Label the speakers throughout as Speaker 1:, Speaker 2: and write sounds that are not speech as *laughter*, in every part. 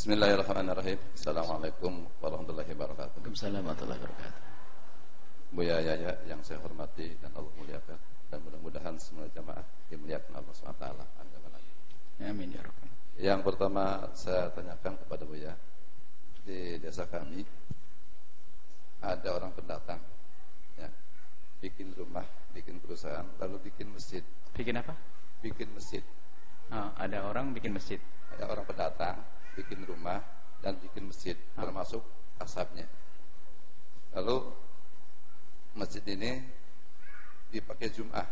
Speaker 1: Bismillahirrahmanirrahim. Assalamualaikum warahmatullahi wabarakatuh.
Speaker 2: Waalaikumsalam warahmatullahi wabarakatuh.
Speaker 1: Buya Yaya yang saya hormati dan Allah muliakan dan mudah-mudahan semua jamaah dimuliakan Allah SWT.
Speaker 2: Amin ya rabbal.
Speaker 1: Yang pertama saya tanyakan kepada Buya di desa kami ada orang pendatang ya, bikin rumah, bikin perusahaan, lalu bikin masjid.
Speaker 2: Bikin apa?
Speaker 1: Bikin masjid.
Speaker 2: Oh, ada orang bikin masjid.
Speaker 1: Ada orang pendatang bikin rumah dan bikin masjid,
Speaker 2: Ah.
Speaker 1: termasuk asapnya. Lalu masjid ini dipakai Jum'ah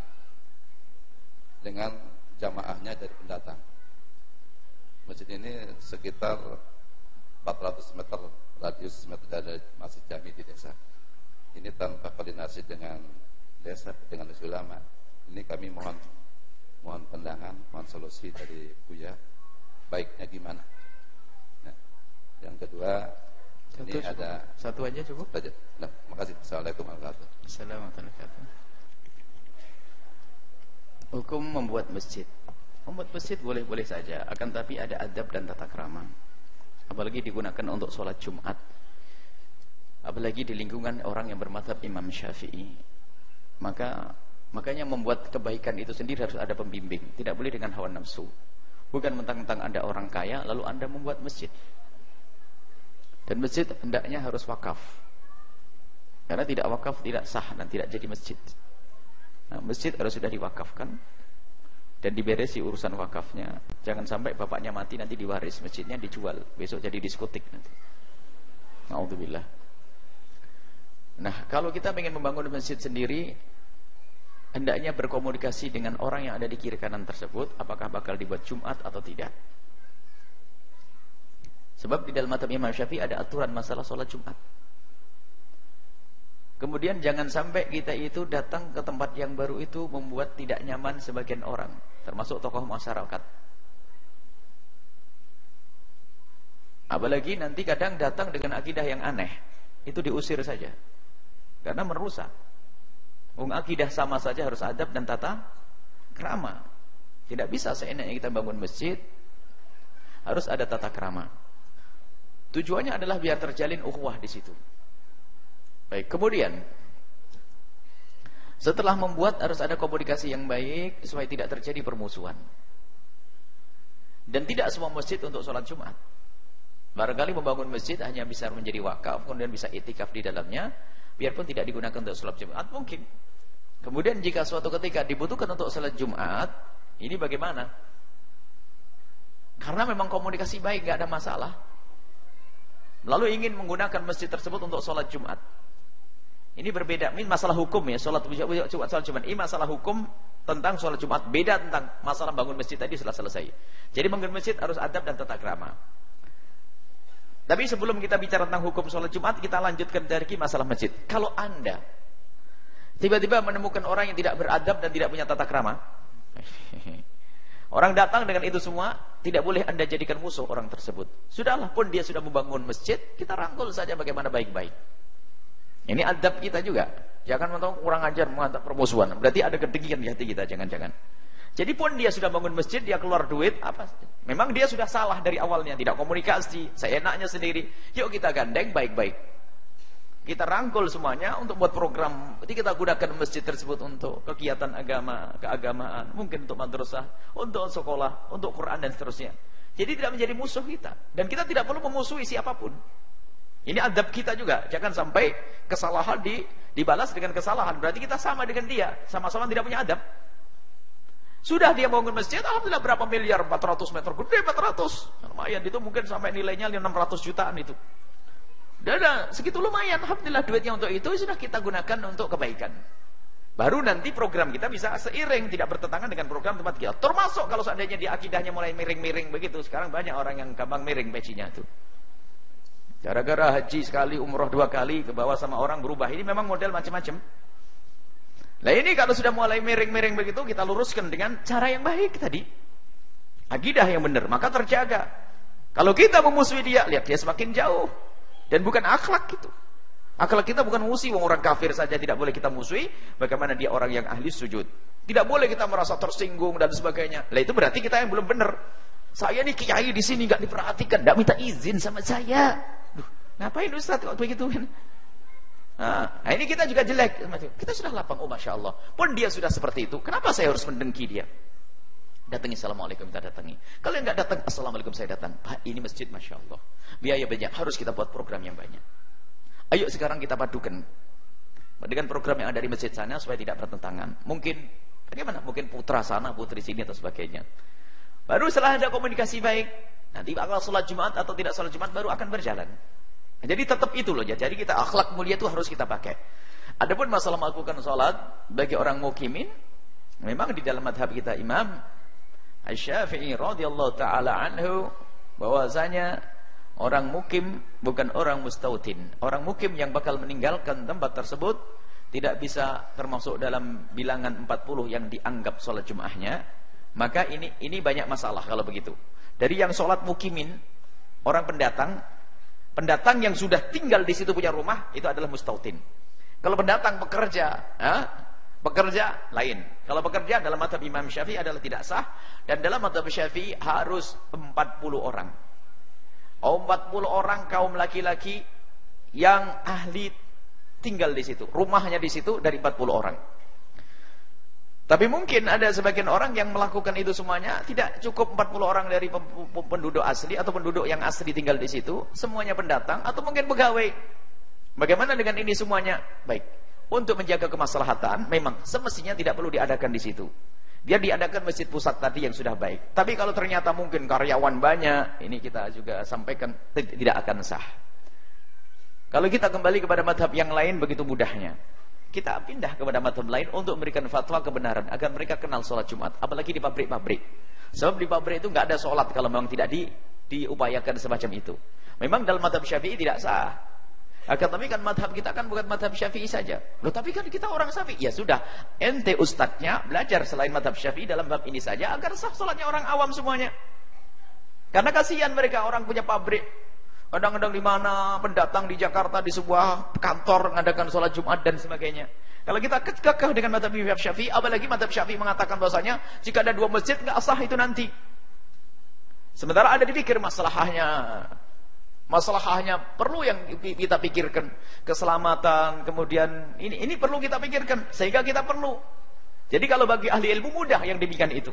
Speaker 1: dengan jamaahnya dari pendatang. Masjid ini sekitar 400 meter radius meter dari masjid kami di desa. Ini tanpa koordinasi dengan desa dengan ulama. Ini kami mohon mohon pandangan, mohon solusi dari Buya. Baiknya gimana? Nah, yang kedua ini
Speaker 2: Satu,
Speaker 1: ada
Speaker 2: Satu aja cukup.
Speaker 1: saja. Nah, makasih. Assalamualaikum warahmatullahi wabarakatuh.
Speaker 2: Assalamualaikum warahmatullahi wabarakatuh. Hukum membuat masjid. Membuat masjid boleh-boleh saja, akan tapi ada adab dan tata krama. Apalagi digunakan untuk sholat Jumat. Apalagi di lingkungan orang yang bermadhab Imam Syafi'i. Maka makanya membuat kebaikan itu sendiri harus ada pembimbing. Tidak boleh dengan hawa nafsu. Bukan mentang-mentang Anda orang kaya lalu Anda membuat masjid. Dan masjid hendaknya harus wakaf. Karena tidak wakaf tidak sah dan tidak jadi masjid. Nah, masjid harus sudah diwakafkan dan diberesi urusan wakafnya. Jangan sampai bapaknya mati nanti diwaris masjidnya dijual, besok jadi diskotik nanti. Nauzubillah. Nah, kalau kita ingin membangun masjid sendiri, hendaknya berkomunikasi dengan orang yang ada di kiri kanan tersebut, apakah bakal dibuat Jumat atau tidak. Sebab di dalam mata Imam Syafi'i ada aturan masalah sholat Jumat. Kemudian jangan sampai kita itu datang ke tempat yang baru itu membuat tidak nyaman sebagian orang, termasuk tokoh masyarakat. Apalagi nanti kadang datang dengan akidah yang aneh, itu diusir saja. Karena merusak. Wong akidah sama saja harus adab dan tata krama. Tidak bisa seenaknya kita bangun masjid, harus ada tata krama. Tujuannya adalah biar terjalin ukhuwah di situ. Baik, kemudian setelah membuat harus ada komunikasi yang baik supaya tidak terjadi permusuhan. Dan tidak semua masjid untuk sholat Jumat. Barangkali membangun masjid hanya bisa menjadi wakaf, kemudian bisa itikaf di dalamnya, biarpun tidak digunakan untuk sholat Jumat, mungkin. Kemudian jika suatu ketika dibutuhkan untuk sholat Jumat, ini bagaimana? Karena memang komunikasi baik, nggak ada masalah. Lalu ingin menggunakan masjid tersebut untuk sholat Jumat. Ini berbeda, ini masalah hukum ya, sholat Jumat, sholat Jumat. Ini masalah hukum tentang sholat Jumat. Beda tentang masalah bangun masjid tadi sudah selesai. Jadi bangun masjid harus adab dan tata krama. Tapi sebelum kita bicara tentang hukum sholat Jumat, kita lanjutkan dari masalah masjid. Kalau anda tiba-tiba menemukan orang yang tidak beradab dan tidak punya tata krama, *laughs* orang datang dengan itu semua, tidak boleh anda jadikan musuh orang tersebut. Sudahlah pun dia sudah membangun masjid, kita rangkul saja bagaimana baik-baik. Ini adab kita juga. Jangan mentang kurang ajar menghantar permusuhan. Berarti ada kedengkian di hati kita, jangan-jangan. Jadi pun dia sudah bangun masjid, dia keluar duit, apa? Memang dia sudah salah dari awalnya, tidak komunikasi, seenaknya sendiri. Yuk kita gandeng baik-baik. Kita rangkul semuanya untuk buat program. Jadi kita gunakan masjid tersebut untuk kegiatan agama, keagamaan, mungkin untuk madrasah, untuk sekolah, untuk Quran dan seterusnya. Jadi tidak menjadi musuh kita. Dan kita tidak perlu memusuhi siapa pun. Ini adab kita juga. Jangan sampai kesalahan di, dibalas dengan kesalahan. Berarti kita sama dengan dia. Sama-sama tidak punya adab. Sudah dia bangun masjid, alhamdulillah berapa miliar? 400 meter. Gede 400. Lumayan, itu mungkin sampai nilainya 600 jutaan itu. Dan segitu lumayan. Alhamdulillah duitnya untuk itu sudah kita gunakan untuk kebaikan. Baru nanti program kita bisa seiring, tidak bertentangan dengan program tempat kita. Termasuk kalau seandainya dia akidahnya mulai miring-miring begitu. Sekarang banyak orang yang gampang miring pecinya tuh. Gara-gara haji sekali, umroh dua kali, ke bawah sama orang berubah. Ini memang model macam-macam. Nah ini kalau sudah mulai miring-miring begitu, kita luruskan dengan cara yang baik tadi. Akidah yang benar, maka terjaga. Kalau kita memusuhi dia, lihat dia semakin jauh. Dan bukan akhlak gitu. Akhlak kita bukan musuh, orang kafir saja tidak boleh kita musuhi. Bagaimana dia orang yang ahli sujud. Tidak boleh kita merasa tersinggung dan sebagainya. Lah itu berarti kita yang belum benar. Saya ini kiai di sini nggak diperhatikan, nggak minta izin sama saya. Duh, ngapain Ustaz waktu begitu? Nah, ini kita juga jelek. Kita sudah lapang, oh Masya Allah. Pun dia sudah seperti itu, kenapa saya harus mendengki dia? Datangi Assalamualaikum kita datangi. Kalau yang nggak datang Assalamualaikum saya datang. Pak ini masjid Masya Allah. Biaya banyak. Harus kita buat program yang banyak. Ayo sekarang kita padukan. Dengan program yang ada di masjid sana supaya tidak bertentangan. Mungkin bagaimana? Mungkin putra sana, putri sini atau sebagainya. Baru setelah ada komunikasi baik. Nanti bakal sholat Jumat atau tidak sholat Jumat baru akan berjalan. Jadi tetap itu loh. Jadi kita akhlak mulia itu harus kita pakai. Adapun masalah melakukan sholat bagi orang mukimin. Memang di dalam madhab kita imam Asy-Syafi'i radhiyallahu taala anhu bahwasanya orang mukim bukan orang mustautin. Orang mukim yang bakal meninggalkan tempat tersebut tidak bisa termasuk dalam bilangan 40 yang dianggap sholat Jumatnya. Maka ini ini banyak masalah kalau begitu. Dari yang sholat mukimin, orang pendatang, pendatang yang sudah tinggal di situ punya rumah itu adalah mustautin. Kalau pendatang bekerja, Pekerja lain. Kalau pekerja dalam mata Imam Syafi'i adalah tidak sah dan dalam mata Syafi'i harus 40 orang. Oh, 40 orang kaum laki-laki yang ahli tinggal di situ, rumahnya di situ dari 40 orang. Tapi mungkin ada sebagian orang yang melakukan itu semuanya tidak cukup 40 orang dari penduduk asli atau penduduk yang asli tinggal di situ, semuanya pendatang atau mungkin pegawai. Bagaimana dengan ini semuanya? Baik untuk menjaga kemaslahatan memang semestinya tidak perlu diadakan di situ. Dia diadakan masjid pusat tadi yang sudah baik. Tapi kalau ternyata mungkin karyawan banyak, ini kita juga sampaikan tidak akan sah. Kalau kita kembali kepada madhab yang lain begitu mudahnya. Kita pindah kepada madhab lain untuk memberikan fatwa kebenaran agar mereka kenal sholat Jumat. Apalagi di pabrik-pabrik. Sebab di pabrik itu nggak ada sholat kalau memang tidak di, diupayakan semacam itu. Memang dalam madhab syafi'i tidak sah. Akan tapi kan madhab kita kan bukan madhab syafi'i saja. Loh tapi kan kita orang syafi'i. Ya sudah, ente ustadznya belajar selain madhab syafi'i dalam bab ini saja agar sah sholatnya orang awam semuanya. Karena kasihan mereka orang punya pabrik. Kadang-kadang di mana pendatang di Jakarta di sebuah kantor mengadakan sholat Jumat dan sebagainya. Kalau kita kekeh dengan madhab syafi'i, apalagi madhab syafi'i mengatakan bahwasanya jika ada dua masjid nggak sah itu nanti. Sementara ada dipikir masalahnya Masalah hanya perlu yang kita pikirkan keselamatan, kemudian ini ini perlu kita pikirkan sehingga kita perlu. Jadi kalau bagi ahli ilmu mudah yang demikian itu.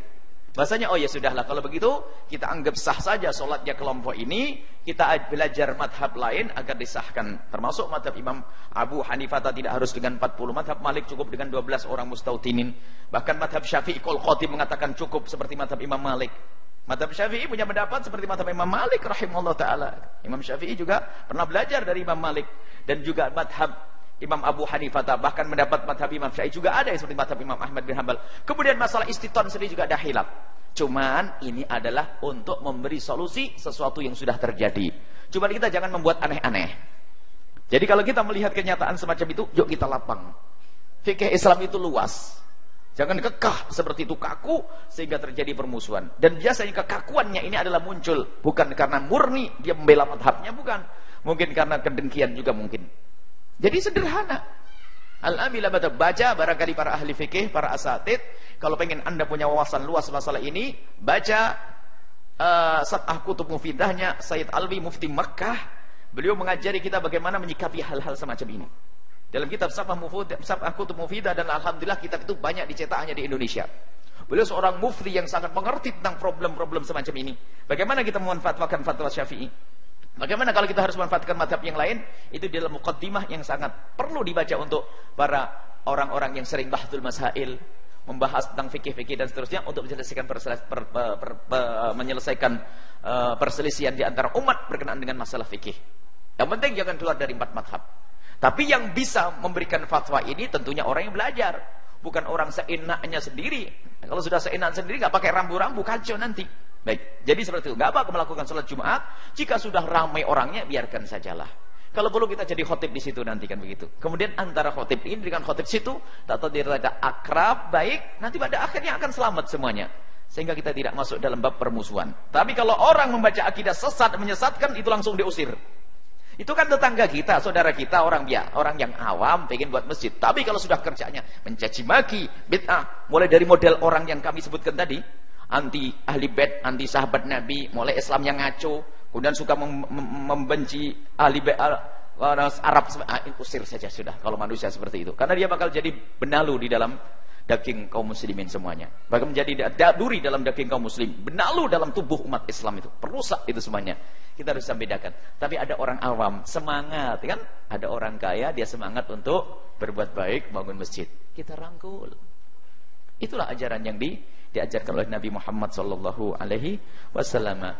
Speaker 2: Bahasanya oh ya sudahlah kalau begitu kita anggap sah saja solatnya kelompok ini, kita belajar madhab lain agar disahkan. Termasuk madhab Imam Abu Hanifah tidak harus dengan 40, madhab Malik cukup dengan 12 orang mustautinin. Bahkan madhab Syafi'i Qol Khatib mengatakan cukup seperti madhab Imam Malik. Madhab Syafi'i punya pendapat seperti madhab Imam Malik rahimahullah ta'ala. Imam Syafi'i juga pernah belajar dari Imam Malik. Dan juga madhab Imam Abu Hanifah bahkan mendapat madhab Imam Syafi'i juga ada yang seperti madhab Imam Ahmad bin Hanbal. Kemudian masalah istiton sendiri juga ada hilaf. Cuman ini adalah untuk memberi solusi sesuatu yang sudah terjadi. Cuman kita jangan membuat aneh-aneh. Jadi kalau kita melihat kenyataan semacam itu, yuk kita lapang. Fikih Islam itu luas. Jangan kekah seperti itu kaku sehingga terjadi permusuhan. Dan biasanya kekakuannya ini adalah muncul bukan karena murni dia membela madhabnya bukan. Mungkin karena kedengkian juga mungkin. Jadi sederhana. Al-amilah baca barangkali para ahli fikih, para asatid, kalau pengen Anda punya wawasan luas masalah ini, baca uh, Sat'ah Kutub Mufidahnya Sayyid Alwi Mufti Makkah. Beliau mengajari kita bagaimana menyikapi hal-hal semacam ini. Dalam kitab Sabah Mufid, Sabah Kutub Mufidah dan alhamdulillah kitab itu banyak dicetak hanya di Indonesia. Beliau seorang mufti yang sangat mengerti tentang problem-problem semacam ini. Bagaimana kita memanfaatkan fatwa Syafi'i? Bagaimana kalau kita harus memanfaatkan madhab yang lain? Itu dalam muqaddimah yang sangat perlu dibaca untuk para orang-orang yang sering bahtul masail, membahas tentang fikih-fikih dan seterusnya untuk menyelesaikan per, per, per, per, menyelesaikan uh, perselisihan di antara umat berkenaan dengan masalah fikih. Yang penting jangan keluar dari empat madhab. Tapi yang bisa memberikan fatwa ini tentunya orang yang belajar. Bukan orang seenaknya sendiri. Kalau sudah seenak sendiri nggak pakai rambu-rambu kacau nanti. Baik, jadi seperti itu. Nggak apa melakukan sholat Jumat. Jika sudah ramai orangnya, biarkan sajalah. Kalau perlu kita jadi khotib di situ nanti kan begitu. Kemudian antara khotib ini dengan khotib situ, tak tahu ada akrab, baik, nanti pada akhirnya akan selamat semuanya. Sehingga kita tidak masuk dalam bab permusuhan. Tapi kalau orang membaca akidah sesat, menyesatkan, itu langsung diusir. Itu kan tetangga kita, saudara kita, orang dia, orang yang awam, pengen buat masjid. Tapi kalau sudah kerjanya mencaci maki, bid'ah, mulai dari model orang yang kami sebutkan tadi, anti ahli bait, anti sahabat Nabi, mulai Islam yang ngaco, kemudian suka mem mem membenci ahli bait orang Arab ah, usir saja sudah kalau manusia seperti itu. Karena dia bakal jadi benalu di dalam daging kaum muslimin semuanya. Bahkan menjadi duri dalam daging kaum muslim, benalu dalam tubuh umat Islam itu, perusak itu semuanya. Kita harus bedakan. Tapi ada orang awam semangat, kan? Ada orang kaya dia semangat untuk berbuat baik, bangun masjid. Kita rangkul. Itulah ajaran yang di, diajarkan oleh Nabi Muhammad sallallahu alaihi wasallam.